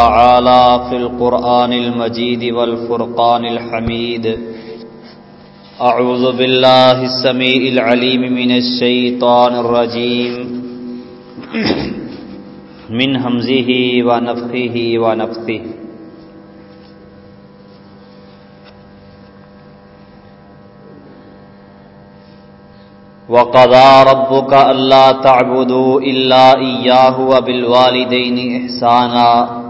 تعالى في القرآن المجيد والفرقان الحميد. أعوذ بالله السميع العليم من الشيطان الرجيم. من همزه ونفخه ونفثه وقضى ربك ألا تعبدوا إلا إياه وبالوالدين إحسانا.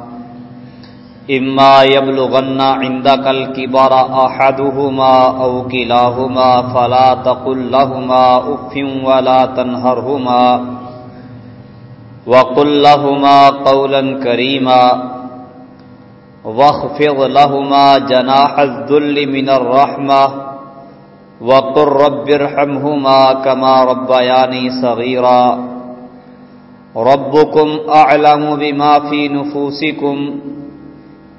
إما يبلغن عندك الكبر أحدهما أو كلاهما فلا تقل لهما أف ولا تنهرهما وقل لهما قولا كريما واخفض لهما جناح الذل من الرحمة وقل رب ارحمهما كما ربياني صغيرا ربكم أعلم بما في نفوسكم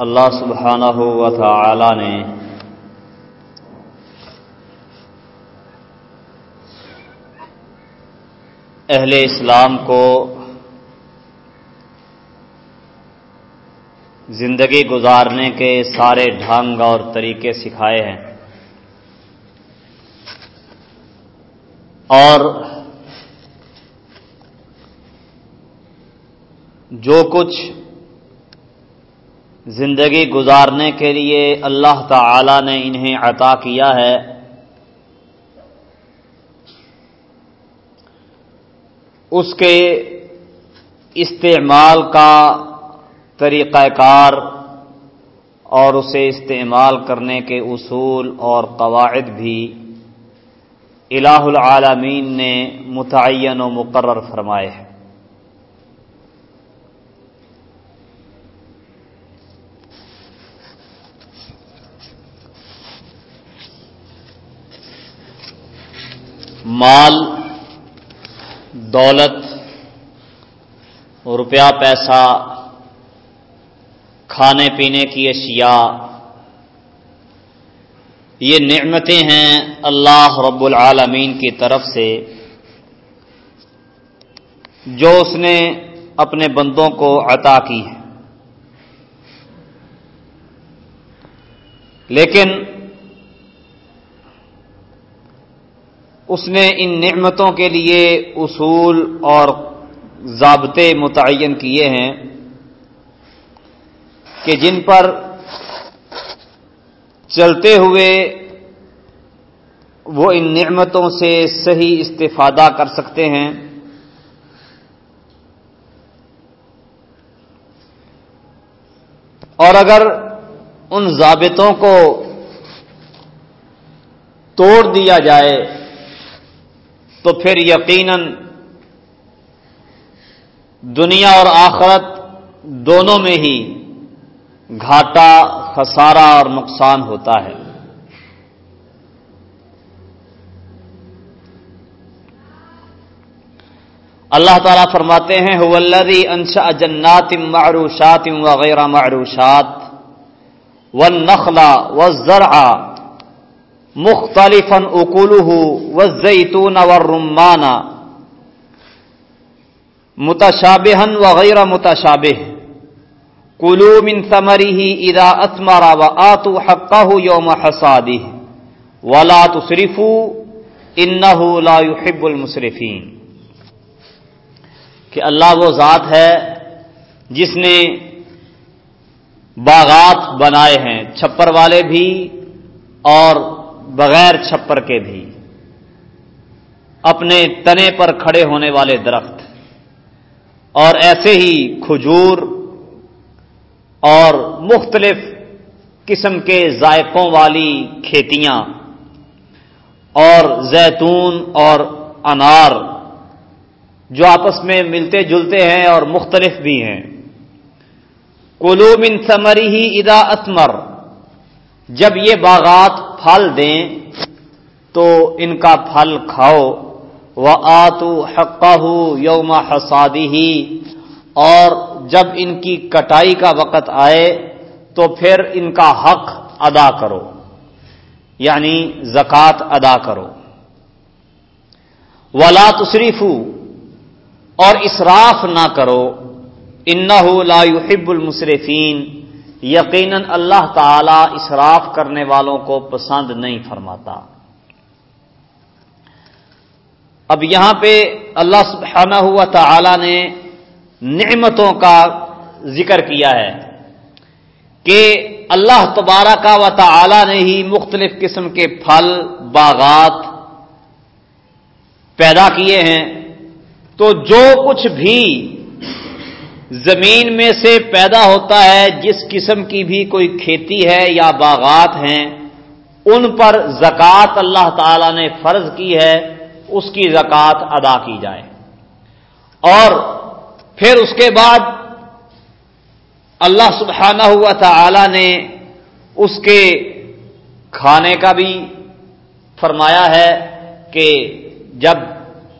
اللہ سبحانہ و تعالی نے اہل اسلام کو زندگی گزارنے کے سارے ڈھنگ اور طریقے سکھائے ہیں اور جو کچھ زندگی گزارنے کے لیے اللہ تعالی نے انہیں عطا کیا ہے۔ اس کے استعمال کا طریقہ کار اور اسے استعمال کرنے کے اصول اور قواعد بھی الہ العالمین نے متعین و مقرر فرمائے ہیں۔ مال، دولت، روپیہ، پیسہ، کھانے پینے کی اشیاء، یہ نعمتیں ہیں اللہ رب العالمین کی طرف سے، جو اس نے اپنے بندوں کو عطا کی ہے لیکن اس نے ان نعمتوں کے لیے اصول اور ضابطے متعین کیے ہیں کہ جن پر چلتے ہوئے وہ ان نعمتوں سے صحیح استفادہ کر سکتے ہیں۔ اور اگر ان ضابطوں کو توڑ دیا جائے تو پھر یقیناً دنیا اور آخرت دونوں میں ہی گھاٹا، خسارہ اور نقصان ہوتا ہے۔ اللہ تعالیٰ فرماتے ہیں ولدی انشا جنات معروشات وغیرہ معروشات و نخلا و ذرا مختلف اکولہ و زیتون و رمانہ متشابہن وغیرہ متشابہ۔ کلو من ثمری ہی ادا اسمارا و آتو حقہ یوم حسادی ولا تصرفو انہ لا يحب المصرفین کہ اللہ وہ ذات ہے جس نے باغات بنائے ہیں، چھپر والے بھی اور بغیر چھپر کے بھی اپنے تنے پر کھڑے ہونے والے درخت اور ایسے ہی کھجور اور مختلف قسم کے ذائقوں والی کھیتیاں اور زیتون اور انار جو آپس میں ملتے جلتے ہیں اور مختلف بھی ہیں۔ من سمری ہی ادا اسمر جب یہ باغات پھل دیں تو ان کا پھل کھاؤ وہ آتو حقہ یوم حسادی اور جب ان کی کٹائی کا وقت آئے تو پھر ان کا حق ادا کرو یعنی زکات ادا کرو۔ ولا تصریفو اور اسراف نہ کرو ان لا يحب المصرفین یقیناً اللہ تعالی اسراف کرنے والوں کو پسند نہیں فرماتا۔ اب یہاں پہ اللہ سبحانہ ہوا تعالی نے نعمتوں کا ذکر کیا ہے کہ اللہ تبارہ کا و تعالی نے ہی مختلف قسم کے پھل، باغات پیدا کیے ہیں۔ تو جو کچھ بھی زمین میں سے پیدا ہوتا ہے، جس قسم کی بھی کوئی کھیتی ہے یا باغات ہیں، ان پر زکوٰۃ اللہ تعالی نے فرض کی ہے، اس کی زکوٰۃ ادا کی جائے۔ اور پھر اس کے بعد اللہ سبحانہ ہوا تعالی نے اس کے کھانے کا بھی فرمایا ہے کہ جب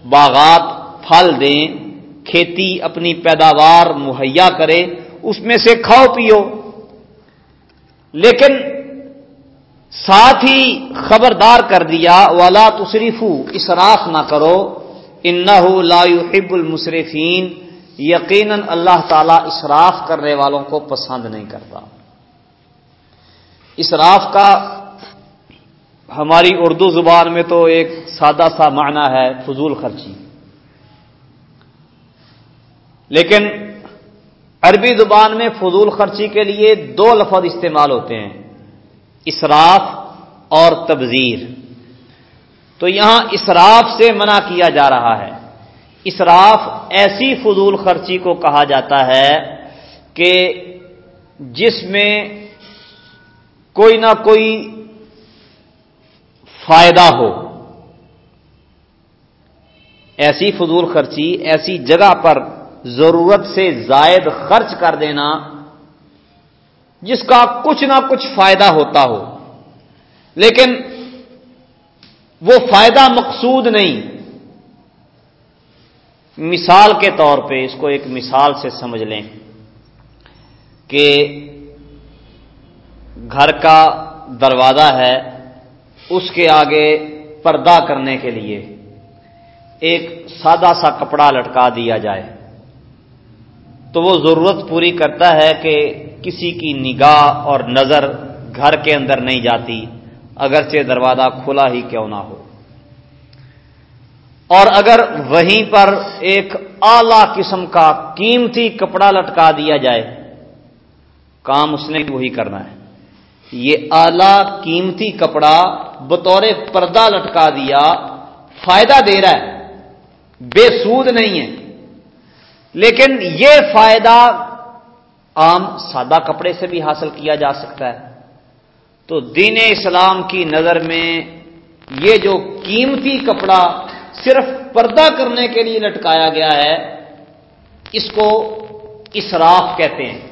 باغات پھل دیں کھیتی اپنی پیداوار مہیا کرے، اس میں سے کھاؤ پیو۔ لیکن ساتھ ہی خبردار کر دیا والا تصریفو اسراف نہ کرو۔ ان لیکن عربی زبان میں فضول خرچی کے لیے دو لفظ استعمال ہوتے ہیں، اسراف اور تبذیر۔ تو یہاں اسراف سے منع کیا جا رہا ہے۔ اسراف ایسی فضول خرچی کو کہا جاتا ہے کہ جس میں کوئی نہ کوئی فائدہ ہو۔ ایسی فضول خرچی، ایسی جگہ پر ضرورت سے زائد خرچ کر دینا جس کا کچھ نہ کچھ فائدہ ہوتا ہو۔ لیکن وہ فائدہ مقصود نہیں۔ مثال کے طور پہ اس کو ایک مثال سے سمجھ لیں کہ گھر کا دروازہ ہے، اس کے آگے پردہ کرنے کے لیے ایک سادہ سا کپڑا لٹکا دیا جائے۔ تو وہ ضرورت پوری کرتا ہے کہ کسی کی نگاہ اور نظر گھر کے اندر نہیں جاتی، اگرچہ دروازہ کھلا ہی کیوں نہ ہو۔ اور اگر وہیں پر ایک اعلی قسم کا قیمتی کپڑا لٹکا دیا جائے، کام اس نے وہی کرنا ہے۔ یہ اعلی قیمتی کپڑا بطور پردہ لٹکا دیا، فائدہ دے رہا ہے، بے سود نہیں ہے۔ لیکن یہ فائدہ عام سادہ کپڑے سے بھی حاصل کیا جا سکتا ہے۔ تو دین اسلام کی نظر میں یہ جو قیمتی کپڑا صرف پردہ کرنے کے لیے لٹکایا گیا ہے، اس کو اسراف کہتے ہیں۔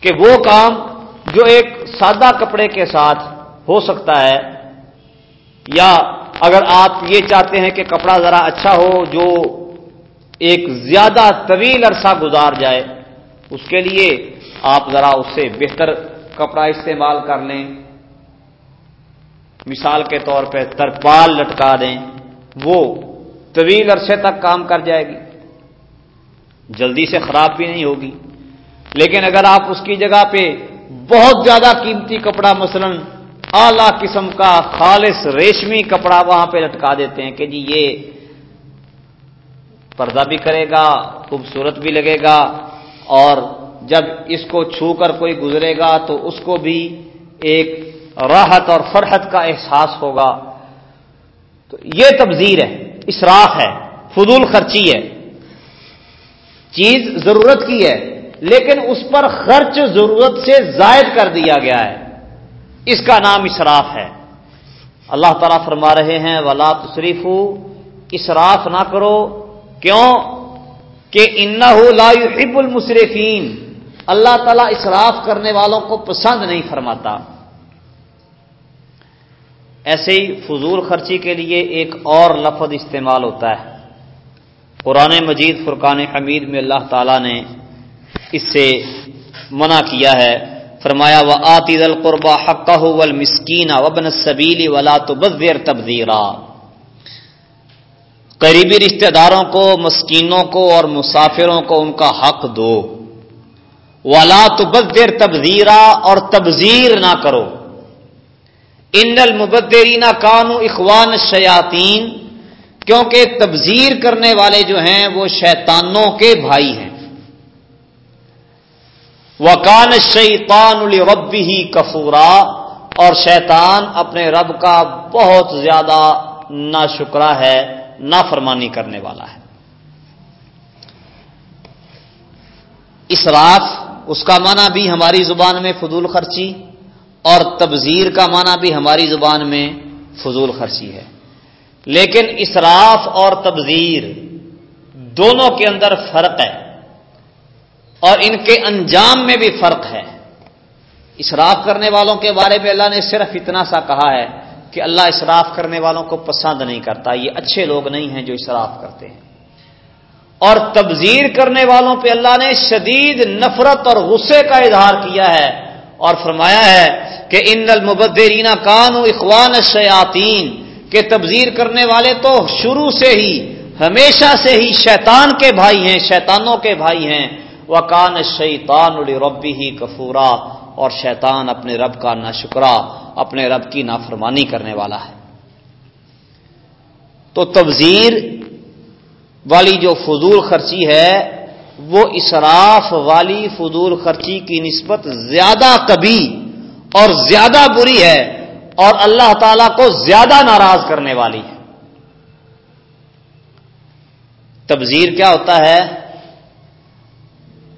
کہ وہ کام جو ایک سادہ کپڑے کے ساتھ ہو سکتا ہے یا اگر آپ یہ چاہتے ہیں کہ کپڑا ذرا اچھا ہو، جو ایک زیادہ طویل عرصہ گزار جائے، اس کے لیے آپ ذرا اس سے بہتر کپڑا استعمال کر لیں۔ مثال کے طور پہ ترپال لٹکا دیں، وہ طویل عرصے تک کام کر جائے گی۔ جلدی سے خراب بھی نہیں ہوگی۔ لیکن اگر آپ اس کی جگہ پہ بہت زیادہ قیمتی کپڑا مثلا اعلی قسم کا خالص ریشمی کپڑا وہاں پہ لٹکا دیتے ہیں کہ جی یہ پردہ بھی کرے گا، خوبصورت بھی لگے گا، اور جب اس کو چھو کر کوئی گزرے گا تو اس کو بھی ایک راحت اور فرحت کا احساس ہوگا۔ تو یہ تبذیر ہے، اسراف ہے، فضول خرچی ہے۔ چیز ضرورت کی ہے، لیکن اس پر خرچ ضرورت سے زائد کر دیا گیا ہے۔ اس کا نام اسراف ہے۔ اللہ تعالیٰ فرما رہے ہیں، ولا تصریف اسراف نہ کرو۔ کیوں؟ کہ ان لا يحب المصرفین اللہ تعالیٰ اسراف کرنے والوں کو پسند نہیں فرماتا۔ ایسے ہی فضول خرچی کے لیے ایک اور لفظ استعمال ہوتا ہے۔ قرآن مجید فرقان حمید میں اللہ تعالیٰ نے اس سے منع کیا ہے۔ فرمایا و آتی دل قربا حق مسکین وبن سبیلی ولا تو بزیر تبدیرا قریبی رشتہ داروں کو، مسکینوں کو اور مسافروں کو ان کا حق دو۔ ولا تو بزیر تبدیرا اور تبزیر نہ کرو۔ ان المبدرین کانو اخوان شیاتین کیونکہ تبزیر کرنے والے جو ہیں وہ شیطانوں کے بھائی ہیں۔ وکان شیطان رب ہی کفورا اور شیطان اپنے رب کا بہت زیادہ نا شکرا ہے نا فرمانی کرنے والا ہے۔ اسراف اس کا معنی بھی ہماری زبان میں فضول خرچی، اور تبزیر کا معنی بھی ہماری زبان میں فضول خرچی ہے۔ لیکن اسراف اور تبزیر دونوں کے اندر فرق ہے۔ اور ان کے انجام میں بھی فرق ہے۔ اسراف کرنے والوں کے بارے میں اللہ نے صرف اتنا سا کہا ہے کہ اللہ اسراف کرنے والوں کو پسند نہیں کرتا۔ یہ اچھے لوگ نہیں ہیں جو اسراف کرتے ہیں۔ اور تبزیر کرنے والوں پہ اللہ نے شدید نفرت اور غصے کا اظہار کیا ہے اور فرمایا ہے کہ ان المبدرینا کان و اخوان شیاتین کہ تبزیر کرنے والے تو شروع سے ہی، ہمیشہ سے ہی شیطان کے بھائی ہیں، شیطانوں کے بھائی ہیں۔ وکان شیطان ربی ہی کفورا اور شیطان اپنے رب کا نہ شکرا اپنے رب کی نافرمانی کرنے والا ہے۔ تو تبزیر والی جو فضول خرچی ہے، وہ اسراف والی فضول خرچی کی نسبت زیادہ کبھی اور زیادہ بری ہے اور اللہ تعالی کو زیادہ ناراض کرنے والی ہے۔ تبزیر کیا ہوتا ہے؟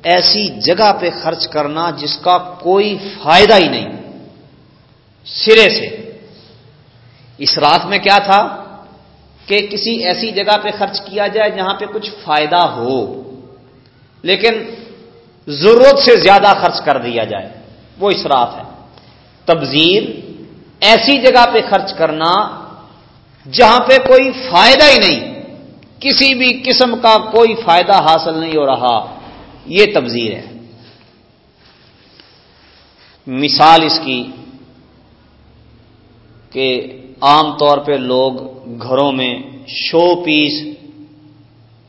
ایسی جگہ پہ خرچ کرنا جس کا کوئی فائدہ ہی نہیں۔ سرے سے۔ اس رات میں کیا تھا کہ کسی ایسی جگہ پہ خرچ کیا جائے جہاں پہ کچھ فائدہ ہو، لیکن ضرورت سے زیادہ خرچ کر دیا جائے۔ وہ اسراف ہے۔ تبزیر ایسی جگہ پہ خرچ کرنا جہاں پہ کوئی فائدہ ہی نہیں، کسی بھی قسم کا کوئی فائدہ حاصل نہیں ہو رہا۔ یہ تبزیر ہے۔ مثال اس کی کہ عام طور پہ لوگ گھروں میں شو پیس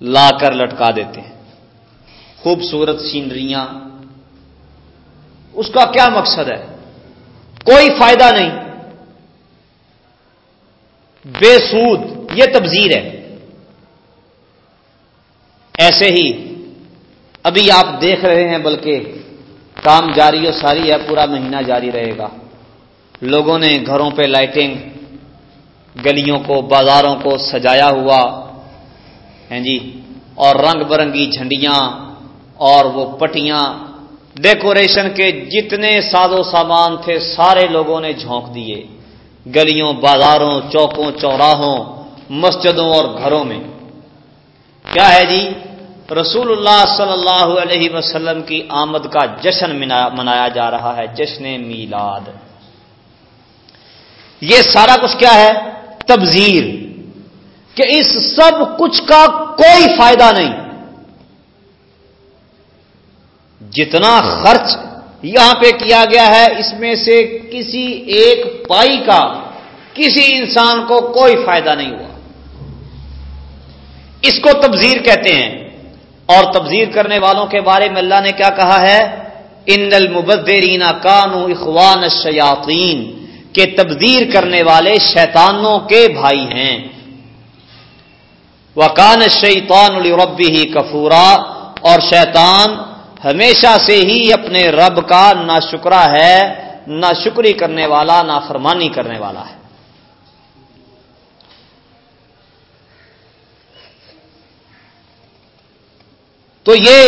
لا کر لٹکا دیتے ہیں۔ خوبصورت سینریاں۔ اس کا کیا مقصد ہے؟ کوئی فائدہ نہیں۔ بے سود، یہ تبزیر ہے۔ ایسے ہی ابھی آپ دیکھ رہے ہیں بلکہ کام جاری و ساری ہے، پورا مہینہ جاری رہے گا۔ لوگوں نے گھروں پہ لائٹنگ، گلیوں کو، بازاروں کو سجایا ہوا۔ ہیں جی اور رنگ برنگی جھنڈیاں اور وہ پٹیاں۔ ڈیکوریشن کے جتنے ساز و سامان تھے، سارے لوگوں نے جھونک دیے۔ گلیوں، بازاروں، چوکوں، چوراہوں، مسجدوں اور گھروں میں۔ کیا ہے جی؟ رسول اللہ صلی اللہ علیہ وسلم کی آمد کا جشن منایا جا رہا ہے، جشن میلاد۔ یہ سارا کچھ کیا ہے؟ تبزیر کہ اس سب کچھ کا کوئی فائدہ نہیں۔ جتنا خرچ یہاں پہ کیا گیا ہے، اس میں سے کسی ایک پائی کا، کسی انسان کو کوئی فائدہ نہیں ہوا۔ اس کو تبزیر کہتے ہیں۔ اور تبزیر کرنے والوں کے بارے میں اللہ نے کیا کہا ہے؟ ان المبدرین کانو اخوان الشیاطین کہ تبدیر کرنے والے شیطانوں کے بھائی ہیں۔ وکان شیطان الربی ہی کفورا اور شیطان ہمیشہ سے ہی اپنے رب کا ناشکرا ہے نہ شکری کرنے والا نہ فرمانی کرنے والا ہے۔ تو یہ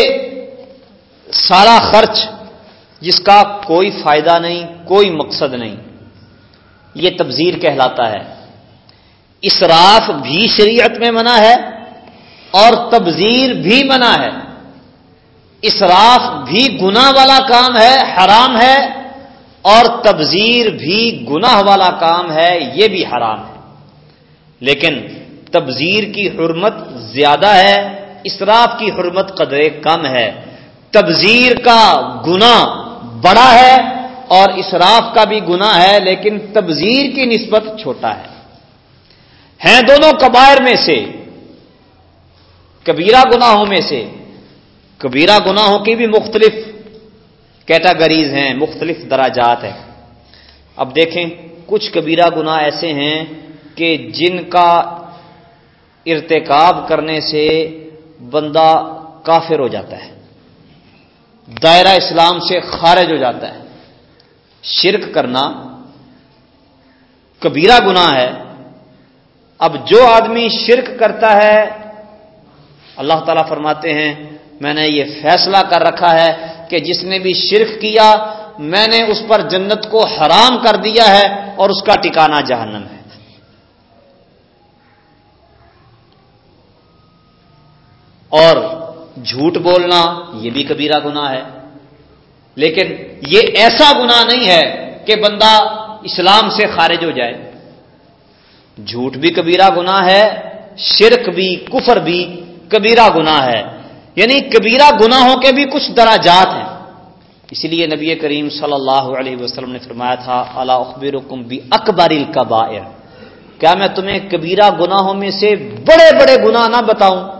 سارا خرچ جس کا کوئی فائدہ نہیں، کوئی مقصد نہیں، یہ تبذیر کہلاتا ہے۔ اسراف بھی شریعت میں منع ہے اور تبذیر بھی منع ہے۔ اسراف بھی گناہ والا کام ہے، حرام ہے، اور تبذیر بھی گناہ والا کام ہے، یہ بھی حرام ہے۔ لیکن تبذیر کی حرمت زیادہ ہے اسراف کی حرمت قدرے کم ہے۔ تبذیر کا گنا بڑا ہے اور اسراف کا بھی گنا ہے، لیکن تبذیر کی نسبت چھوٹا ہے۔ ہیں دونوں کبائر میں سے، کبیرہ گناہوں میں سے۔ کبیرہ گناہوں کی بھی مختلف کیٹاگریز ہیں، مختلف دراجات ہیں۔ اب دیکھیں، کچھ کبیرہ گناہ ایسے ہیں کہ جن کا ارتکاب کرنے سے بندہ کافر ہو جاتا ہے۔ دائرہ اسلام سے خارج ہو جاتا ہے۔ شرک کرنا کبیرہ گناہ ہے۔ اب جو آدمی شرک کرتا ہے، اللہ تعالیٰ فرماتے ہیں، میں نے یہ فیصلہ کر رکھا ہے کہ جس نے بھی شرک کیا، میں نے اس پر جنت کو حرام کر دیا ہے اور اس کا ٹکانا جہنم ہے۔ اور جھوٹ بولنا یہ بھی کبیرہ گنا ہے۔ لیکن یہ ایسا گنا نہیں ہے کہ بندہ اسلام سے خارج ہو جائے۔ جھوٹ بھی کبیرہ گنا ہے، شرک بھی، کفر بھی کبیرہ گنا ہے۔ یعنی کبیرہ گناہوں کے بھی کچھ دراجات ہیں۔ اسی لیے نبی کریم صلی اللہ علیہ وسلم نے فرمایا تھا اللہ اخبر بھی اکبر کیا میں تمہیں کبیرہ گناہوں میں سے بڑے بڑے گناہ نہ بتاؤں؟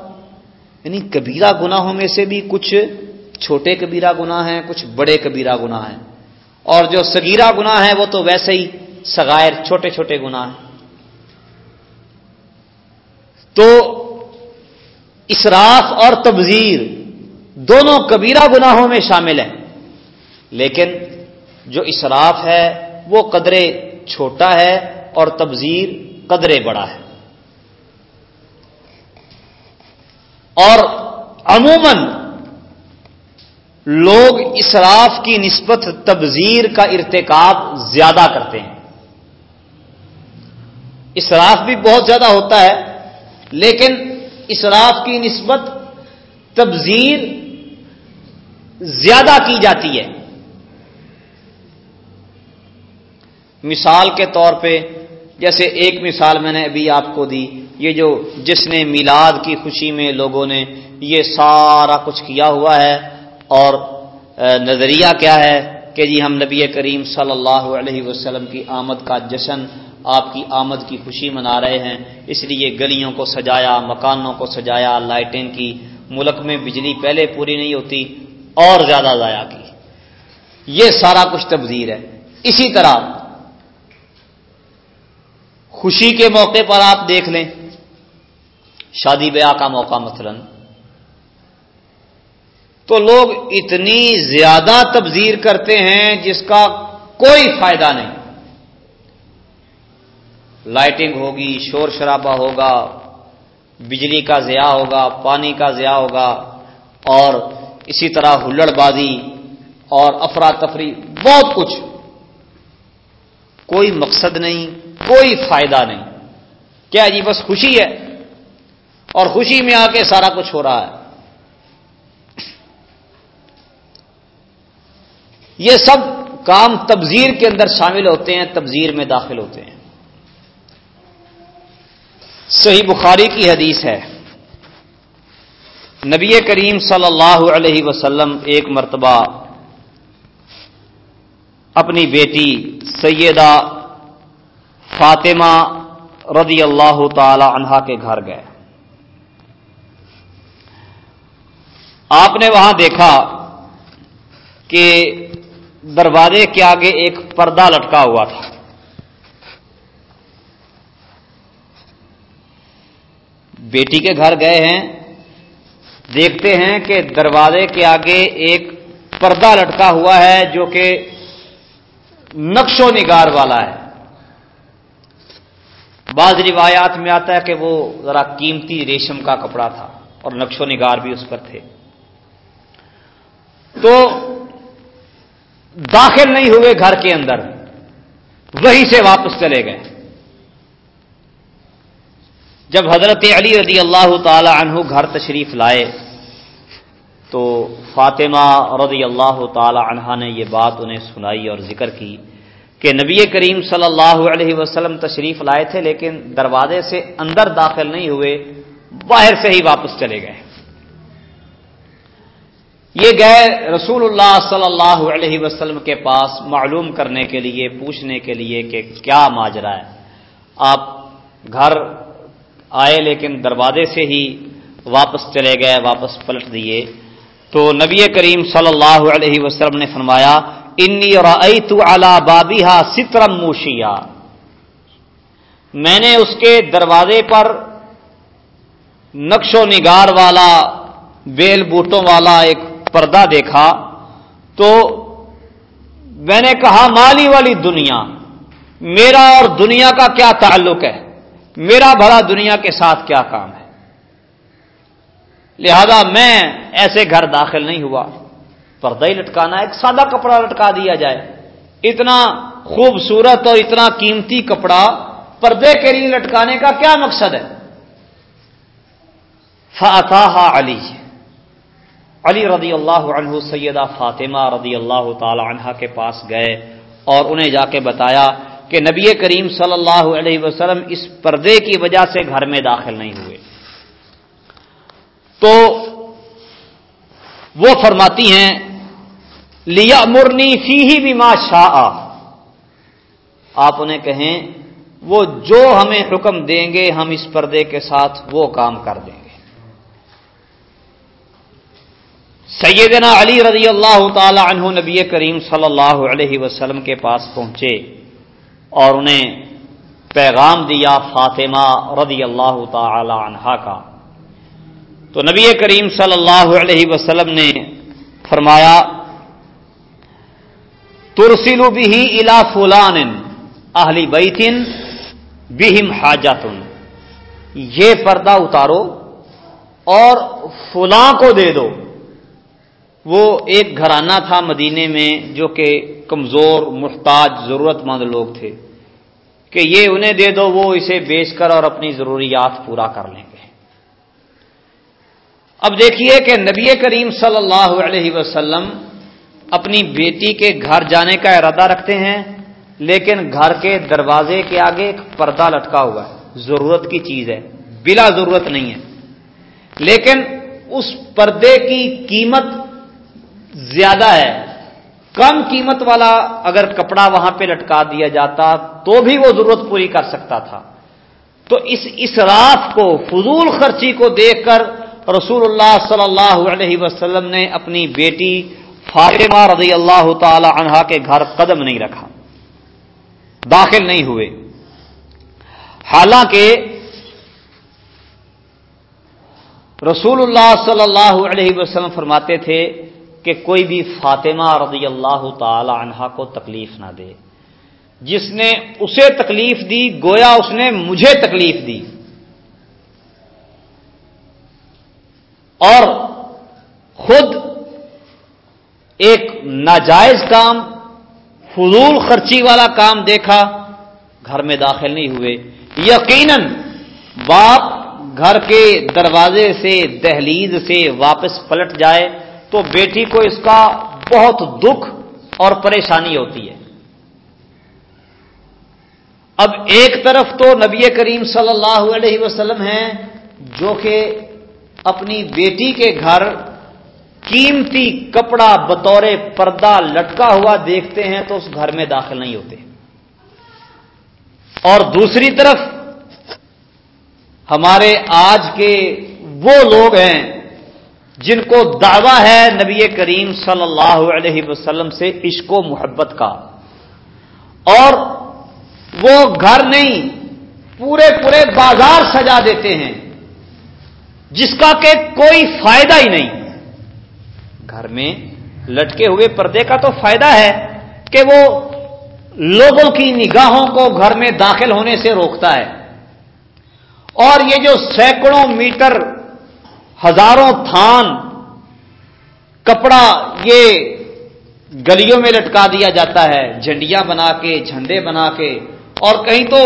یعنی کبیرہ گناہوں میں سے بھی کچھ چھوٹے کبیرہ گناہ ہیں، کچھ بڑے کبیرہ گناہ ہیں۔ اور جو سگیرہ گناہ ہیں، وہ تو ویسے ہی سگائر چھوٹے چھوٹے گناہ ہیں۔ تو اسراف اور تبذیر دونوں کبیرہ گناہوں میں شامل ہیں۔ لیکن جو اسراف ہے، وہ قدرے چھوٹا ہے اور تبذیر قدرے بڑا ہے۔ اور عموماً لوگ اسراف کی نسبت تبذیر کا ارتکاب زیادہ کرتے ہیں۔ اسراف بھی بہت زیادہ ہوتا ہے، لیکن اسراف کی نسبت تبذیر زیادہ کی جاتی ہے۔ مثال کے طور پہ جیسے ایک مثال میں نے ابھی آپ کو دی، یہ جو جس نے میلاد کی خوشی میں لوگوں نے یہ سارا کچھ کیا ہوا ہے، اور نظریہ کیا ہے کہ جی ہم نبی کریم صلی اللہ علیہ وسلم کی آمد کا جشن آپ کی آمد کی خوشی منا رہے ہیں، اس لیے گلیوں کو سجایا، مکانوں کو سجایا، لائٹیں کی، ملک میں بجلی پہلے پوری نہیں ہوتی، اور زیادہ ضائع کی۔ یہ سارا کچھ تبدیل ہے۔ اسی طرح خوشی کے موقع پر آپ دیکھ لیں۔ شادی بیاہ کا موقع مثلا۔ تو لوگ اتنی زیادہ تبذیر کرتے ہیں جس کا کوئی فائدہ نہیں۔ لائٹنگ ہوگی، شور شرابہ ہوگا، بجلی کا ضیاع ہوگا، پانی کا ضیاع ہوگا، اور اسی طرح ہلڑ بازی اور افراتفری، بہت کچھ۔ کوئی مقصد نہیں۔ کوئی فائدہ نہیں۔ کیا جی بس خوشی ہے؟ اور خوشی میں آ کے سارا کچھ ہو رہا ہے۔ یہ سب کام تبزیر کے اندر شامل ہوتے ہیں تبزیر میں داخل ہوتے ہیں۔ صحیح بخاری کی حدیث ہے۔ نبی کریم صلی اللہ علیہ وسلم ایک مرتبہ اپنی بیٹی، سیدہ فاطمہ رضی اللہ تعالی عنہا کے گھر گئے۔ آپ نے وہاں دیکھا کہ دروازے کے آگے ایک پردہ لٹکا ہوا تھا۔ بیٹی کے گھر گئے ہیں، دیکھتے ہیں کہ دروازے کے آگے ایک پردہ لٹکا ہوا ہے جو کہ نقش و نگار والا ہے۔ بعض روایات میں آتا ہے کہ وہ ذرا قیمتی ریشم کا کپڑا تھا اور نقش و نگار بھی اس پر تھے۔ تو داخل نہیں ہوئے گھر کے اندر، وہی سے واپس چلے گئے۔ جب حضرت علی رضی اللہ تعالی عنہ گھر تشریف لائے، تو فاطمہ رضی اللہ تعالی عنہ نے یہ بات انہیں سنائی اور ذکر کی۔ کہ نبی کریم صلی اللہ علیہ وسلم تشریف لائے تھے، لیکن دروازے سے اندر داخل نہیں ہوئے، باہر سے ہی واپس چلے گئے۔ یہ گئے رسول اللہ صلی اللہ علیہ وسلم کے پاس معلوم کرنے کے لیے، پوچھنے کے لیے کہ کیا ماجرا ہے۔ آپ گھر آئے، لیکن دروازے سے ہی واپس چلے گئے، واپس پلٹ دیے۔ تو نبی کریم صلی اللہ علیہ وسلم نے فرمایا انی رأیت علی بابیہا سترم موشیا میں نے اس کے دروازے پر نقش و نگار والا بیل بوٹوں والا ایک پردہ دیکھا تو میں نے کہا مالی والی دنیا میرا اور دنیا کا کیا تعلق ہے میرا بھلا دنیا کے ساتھ کیا کام ہے لہذا میں ایسے گھر داخل نہیں ہوا پردہ ہی لٹکانا ایک سادہ کپڑا لٹکا دیا جائے۔ اتنا خوبصورت اور اتنا قیمتی کپڑا پردے کے لیے لٹکانے کا کیا مقصد ہے؟ فاتح علی علی رضی اللہ عنہ، سیدہ فاطمہ رضی اللہ تعالی عنہ کے پاس گئے اور انہیں جا کے بتایا کہ نبی کریم صلی اللہ علیہ وسلم اس پردے کی وجہ سے گھر میں داخل نہیں ہوئے۔ تو وہ فرماتی ہیں لیا مرنی فی ہی بھی ماں شاہ آپ انہیں کہیں، وہ جو ہمیں حکم دیں گے، ہم اس پردے کے ساتھ وہ کام کر دیں گے۔ سیدنا علی رضی اللہ تعالی عنہ نبی کریم صلی اللہ علیہ وسلم کے پاس پہنچے اور انہیں پیغام دیا فاطمہ رضی اللہ تعالی عنہا کا۔ تو نبی کریم صلی اللہ علیہ وسلم نے فرمایا ترسلو بھی الا فلان اہلی بیتن بہم حاجاتن یہ پردہ اتارو اور فلاں کو دے دو۔ وہ ایک گھرانہ تھا مدینے میں جو کہ کمزور، محتاج ضرورت مند لوگ تھے۔ کہ یہ انہیں دے دو، وہ اسے بیچ کر اور اپنی ضروریات پورا کر لیں گے۔ اب دیکھیے کہ نبی کریم صلی اللہ علیہ وسلم اپنی بیٹی کے گھر جانے کا ارادہ رکھتے ہیں، لیکن گھر کے دروازے کے آگے ایک پردہ لٹکا ہوا ہے۔ ضرورت کی چیز ہے، بلا ضرورت نہیں ہے۔ لیکن اس پردے کی قیمت زیادہ ہے۔ کم قیمت والا اگر کپڑا وہاں پہ لٹکا دیا جاتا تو بھی وہ ضرورت پوری کر سکتا تھا۔ تو اس اسراف کو، فضول خرچی کو دیکھ کر رسول اللہ صلی اللہ علیہ وسلم نے اپنی بیٹی فاطمہ رضی اللہ تعالی عنہا کے گھر قدم نہیں رکھا، داخل نہیں ہوئے۔ حالانکہ رسول اللہ صلی اللہ علیہ وسلم فرماتے تھے کہ کوئی بھی فاطمہ رضی اللہ تعالی عنہا کو تکلیف نہ دے۔ جس نے اسے تکلیف دی، گویا اس نے مجھے تکلیف دی۔ اور خود ایک ناجائز کام، فضول خرچی والا کام دیکھا، گھر میں داخل نہیں ہوئے۔ یقیناً باپ گھر کے دروازے سے، دہلیز سے واپس پلٹ جائے تو بیٹی کو اس کا بہت دکھ اور پریشانی ہوتی ہے۔ اب ایک طرف تو نبی کریم صلی اللہ علیہ وسلم ہیں، جو کہ اپنی بیٹی کے گھر قیمتی کپڑا بطور پردہ لٹکا ہوا دیکھتے ہیں تو اس گھر میں داخل نہیں ہوتے۔ اور دوسری طرف ہمارے آج کے وہ لوگ ہیں جن کو دعویٰ ہے نبی کریم صلی اللہ علیہ وسلم سے عشق و محبت کا۔ اور وہ گھر نہیں، پورے پورے بازار سجا دیتے ہیں، جس کا کہ کوئی فائدہ ہی نہیں۔ گھر میں لٹکے ہوئے پردے کا تو فائدہ ہے کہ وہ لوگوں کی نگاہوں کو گھر میں داخل ہونے سے روکتا ہے۔ اور یہ جو سینکڑوں میٹر، ہزاروں تھان، کپڑا یہ گلیوں میں لٹکا دیا جاتا ہے، جھنڈیاں بنا کے، جھنڈے بنا کے، اور کہیں تو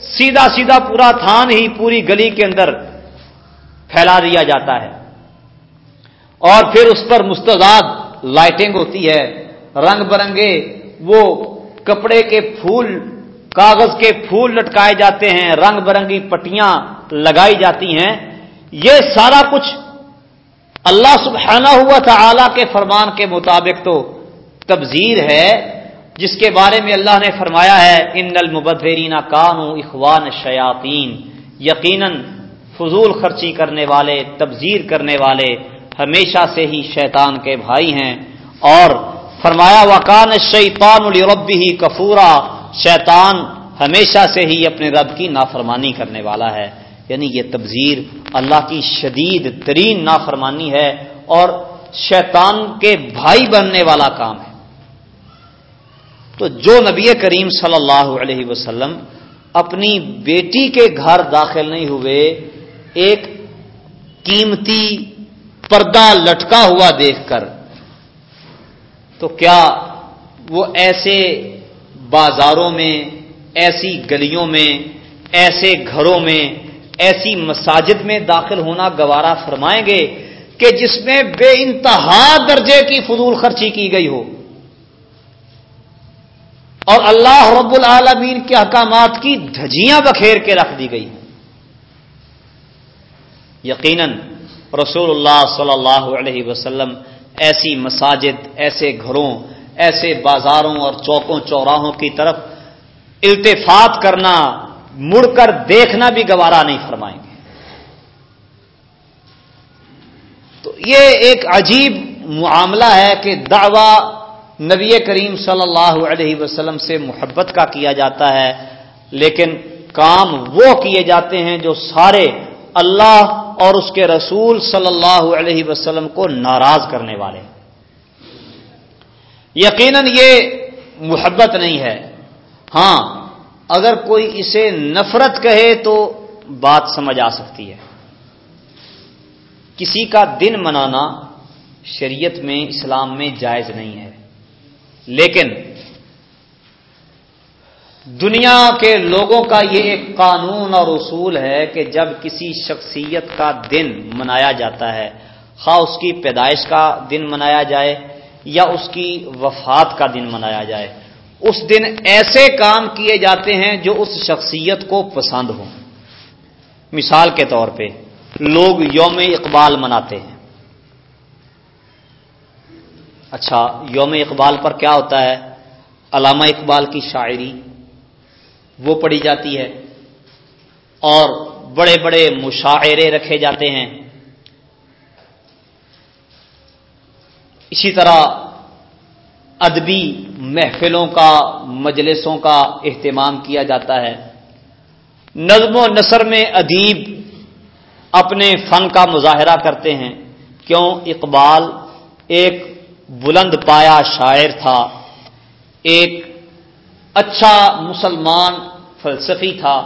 سیدھا سیدھا پورا تھان ہی پوری گلی کے اندر پھیلا دیا جاتا ہے۔ اور پھر اس پر مستضاد لائٹنگ ہوتی ہے، رنگ برنگے وہ کپڑے کے پھول، کاغذ کے پھول لٹکائے جاتے ہیں، رنگ برنگی پٹیاں لگائی جاتی ہیں۔ یہ سارا کچھ اللہ سبحانہ ہوا تھا کے فرمان کے مطابق تو تبزیر ہے، جس کے بارے میں اللہ نے فرمایا ہے، ان المبدرین کانو اخوان شیاطین، یقیناً فضول خرچی کرنے والے تبزیر کرنے والے ہمیشہ سے ہی شیطان کے بھائی ہیں۔ اور فرمایا وکان شیطان الربی ہی کفورا شیطان ہمیشہ سے ہی اپنے رب کی نافرمانی کرنے والا ہے۔ یعنی یہ تبزیر اللہ کی شدید ترین نافرمانی ہے اور شیطان کے بھائی بننے والا کام ہے۔ تو جو نبی کریم صلی اللہ علیہ وسلم اپنی بیٹی کے گھر داخل نہیں ہوئے، ایک قیمتی پردہ لٹکا ہوا دیکھ کر، تو کیا وہ ایسے بازاروں میں، ایسی گلیوں میں، ایسے گھروں میں، ایسی مساجد میں داخل ہونا گوارا فرمائیں گے کہ جس میں بے انتہا درجے کی فضول خرچی کی گئی ہو؟ اور اللہ رب العالمین کے احکامات کی دھجیاں بکھیر کے رکھ دی گئی۔ یقیناً رسول اللہ صلی اللہ علیہ وسلم ایسی مساجد، ایسے گھروں، ایسے بازاروں اور چوکوں، چوراہوں کی طرف التفات کرنا، مڑ کر دیکھنا بھی گوارا نہیں فرمائیں گے۔ تو یہ ایک عجیب معاملہ ہے کہ دعوی نبی کریم صلی اللہ علیہ وسلم سے محبت کا کیا جاتا ہے، لیکن کام وہ کیے جاتے ہیں جو سارے اللہ اور اس کے رسول صلی اللہ علیہ وسلم کو ناراض کرنے والے یقیناً یہ محبت نہیں ہے ہاں اگر کوئی اسے نفرت کہے تو بات سمجھ آ سکتی ہے کسی کا دن منانا شریعت میں اسلام میں جائز نہیں ہے لیکن دنیا کے لوگوں کا یہ ایک قانون اور اصول ہے کہ جب کسی شخصیت کا دن منایا جاتا ہے، خواہ اس کی پیدائش کا دن منایا جائے یا اس کی وفات کا دن منایا جائے، اس دن ایسے کام کیے جاتے ہیں جو اس شخصیت کو پسند ہوں۔ مثال کے طور پہ، لوگ یوم اقبال مناتے ہیں۔ اچھا یوم اقبال پر کیا ہوتا ہے؟ علامہ اقبال کی شاعری۔ وہ پڑھی جاتی ہے اور بڑے بڑے مشاعرے رکھے جاتے ہیں۔ اسی طرح ادبی محفلوں کا، مجلسوں کا اہتمام کیا جاتا ہے۔ نظم و نثر میں ادیب اپنے فن کا مظاہرہ کرتے ہیں۔ کیوں؟ اقبال ایک بلند پایا شاعر تھا۔ ایک اچھا مسلمان فلسفی تھا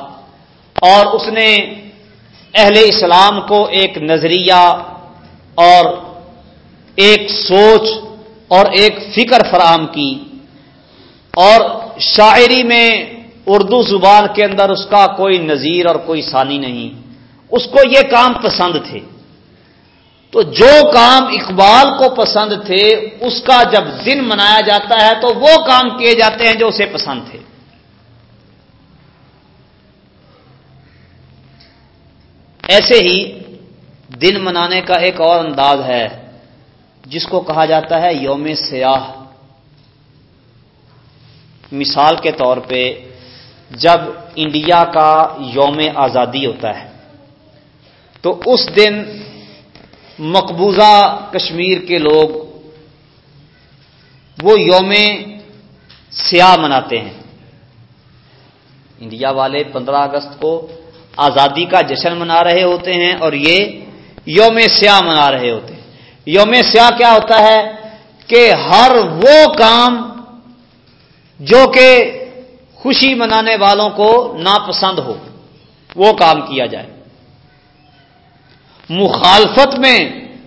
اور اس نے اہل اسلام کو ایک نظریہ اور ایک سوچ اور ایک فکر فراہم کی اور شاعری میں اردو زبان کے اندر اس کا کوئی نظیر اور کوئی ثانی نہیں۔ اس کو یہ کام پسند تھے۔ تو جو کام اقبال کو پسند تھے، اس کا جب دن منایا جاتا ہے تو وہ کام کیے جاتے ہیں جو اسے پسند تھے۔ ایسے ہی دن منانے کا ایک اور انداز ہے، جس کو کہا جاتا ہے یوم سیاح مثال کے طور پہ، جب انڈیا کا یوم آزادی ہوتا ہے، تو اس دن مقبوضہ کشمیر کے لوگ وہ یوم سیاہ مناتے ہیں۔ انڈیا والے پندرہ اگست کو آزادی کا جشن منا رہے ہوتے ہیں اور یہ یوم سیاہ منا رہے ہوتے ہیں۔ یوم سیاہ کیا ہوتا ہے کہ ہر وہ کام جو کہ خوشی منانے والوں کو ناپسند ہو، وہ کام کیا جائے۔ مخالفت میں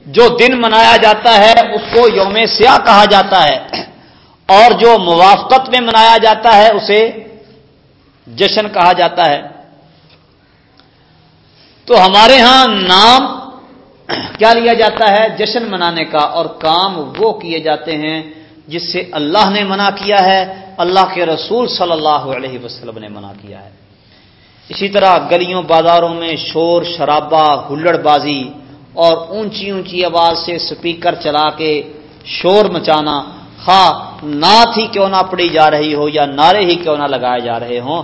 جو دن منایا جاتا ہے، اس کو یوم سیاہ کہا جاتا ہے۔ اور جو موافقت میں منایا جاتا ہے، اسے جشن کہا جاتا ہے۔ تو ہمارے ہاں نام کیا لیا جاتا ہے؟ جشن منانے کا، اور کام وہ کیے جاتے ہیں جس سے اللہ نے منع کیا ہے، اللہ کے رسول صلی اللہ علیہ وسلم نے منع کیا ہے۔ اسی طرح گلیوں بازاروں میں شور، شرابہ، ہلڑ بازی اور اونچی اونچی آواز سے سپیکر چلا کے شور مچانا، خواہ نعت ہی کیوں نہ پڑی جا رہی ہو یا نعرے ہی کیوں نہ لگائے جا رہے ہوں۔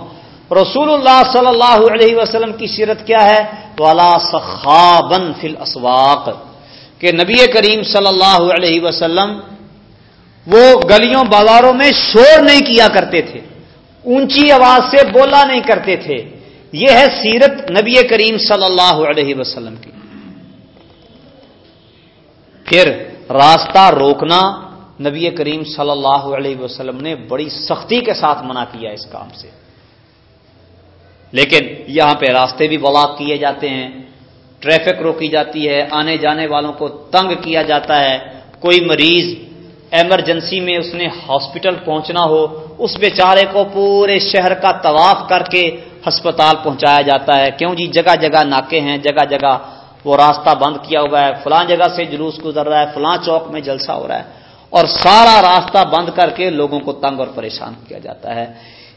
رسول اللہ صلی اللہ علیہ وسلم کی سیرت کیا ہے؟ والا سخابن فل اسواق کہ نبی کریم صلی اللہ علیہ وسلم وہ گلیوں بازاروں میں شور نہیں کیا کرتے تھے، اونچی آواز سے بولا نہیں کرتے تھے۔ یہ ہے سیرت نبی کریم صلی اللہ علیہ وسلم کی۔ پھر راستہ روکنا نبی کریم صلی اللہ علیہ وسلم نے بڑی سختی کے ساتھ منع کیا اس کام سے۔ لیکن یہاں پہ راستے بھی بلاک کیے جاتے ہیں، ٹریفک روکی جاتی ہے، آنے جانے والوں کو تنگ کیا جاتا ہے۔ کوئی مریض ایمرجنسی میں اس نے ہاسپٹل پہنچنا ہو، اس بیچارے کو پورے شہر کا طواف کر کے ہسپتال پہنچایا جاتا ہے۔ کیوں جی؟ جگہ جگہ ناکے ہیں، جگہ جگہ وہ راستہ بند کیا ہوا ہے۔ فلاں جگہ سے جلوس گزر رہا ہے، فلاں چوک میں جلسہ ہو رہا ہے۔ اور سارا راستہ بند کر کے لوگوں کو تنگ اور پریشان کیا جاتا ہے۔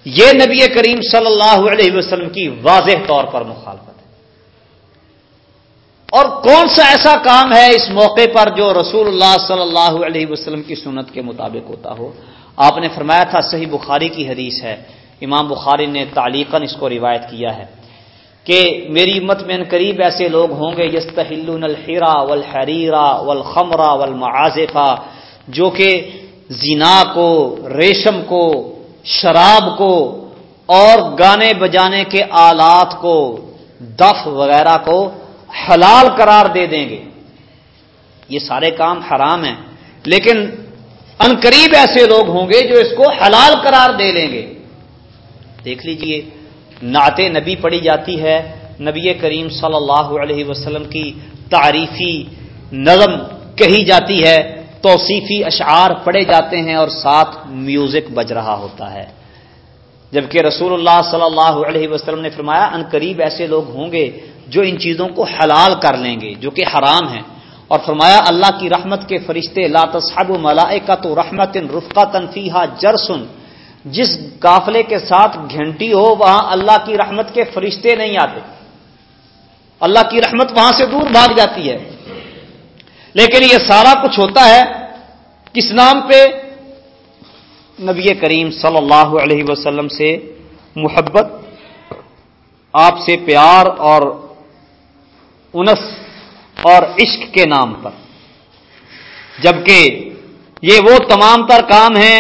یہ نبی کریم صلی اللہ علیہ وسلم کی واضح طور پر مخالفت ہے۔ اور کون سا ایسا کام ہے اس موقع پر جو رسول اللہ صلی اللہ علیہ وسلم کی سنت کے مطابق ہوتا ہو؟ آپ نے فرمایا تھا صحیح بخاری کی حدیث ہے۔ امام بخاری نے تعلیقاً اس کو روایت کیا ہے کہ میری مت میں قریب ایسے لوگ ہوں گے یس تہل الحرا والحریرا والخمرا والمعازفہ، جو کہ زنا کو، ریشم کو شراب کو اور گانے بجانے کے آلات کو، دف وغیرہ کو حلال قرار دے دیں گے۔ یہ سارے کام حرام ہیں۔ لیکن انقریب ایسے لوگ ہوں گے جو اس کو حلال قرار دے لیں گے۔ دیکھ لیجیے، نعت نبی پڑھی جاتی ہے۔ نبی کریم صلی اللہ علیہ وسلم کی تعریفی نظم کہی جاتی ہے۔ توصیفی اشعار پڑھے جاتے ہیں اور ساتھ میوزک بج رہا ہوتا ہے۔ جبکہ رسول اللہ صلی اللہ علیہ وسلم نے فرمایا، ان قریب ایسے لوگ ہوں گے جو ان چیزوں کو حلال کر لیں گے، جو کہ حرام ہیں۔ اور فرمایا، اللہ کی رحمت کے فرشتے، لا تصحب ملائکہ تو رحمت رفقا تنفیحہ جرسن۔ جس قافلے کے ساتھ گھنٹی ہو، وہاں اللہ کی رحمت کے فرشتے نہیں آتے۔ اللہ کی رحمت وہاں سے دور بھاگ جاتی ہے۔ لیکن یہ سارا کچھ ہوتا ہے کس نام پہ؟ نبی کریم صلی اللہ علیہ وسلم سے محبت، آپ سے پیار اور انس اور عشق کے نام پر۔ جبکہ یہ وہ تمام تر کام ہیں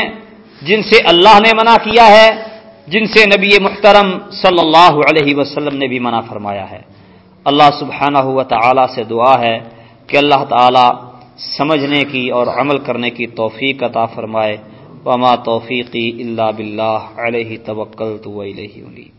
جن سے اللہ نے منع کیا ہے، جن سے نبی محترم صلی اللہ علیہ وسلم نے بھی منع فرمایا ہے۔ اللہ سبحانہ ہوا تعالی سے دعا ہے کہ اللہ تعالی سمجھنے کی اور عمل کرنے کی توفیق عطا فرمائے۔ وما توفیقی اللہ بلّہ علیہ توکل تو علیہ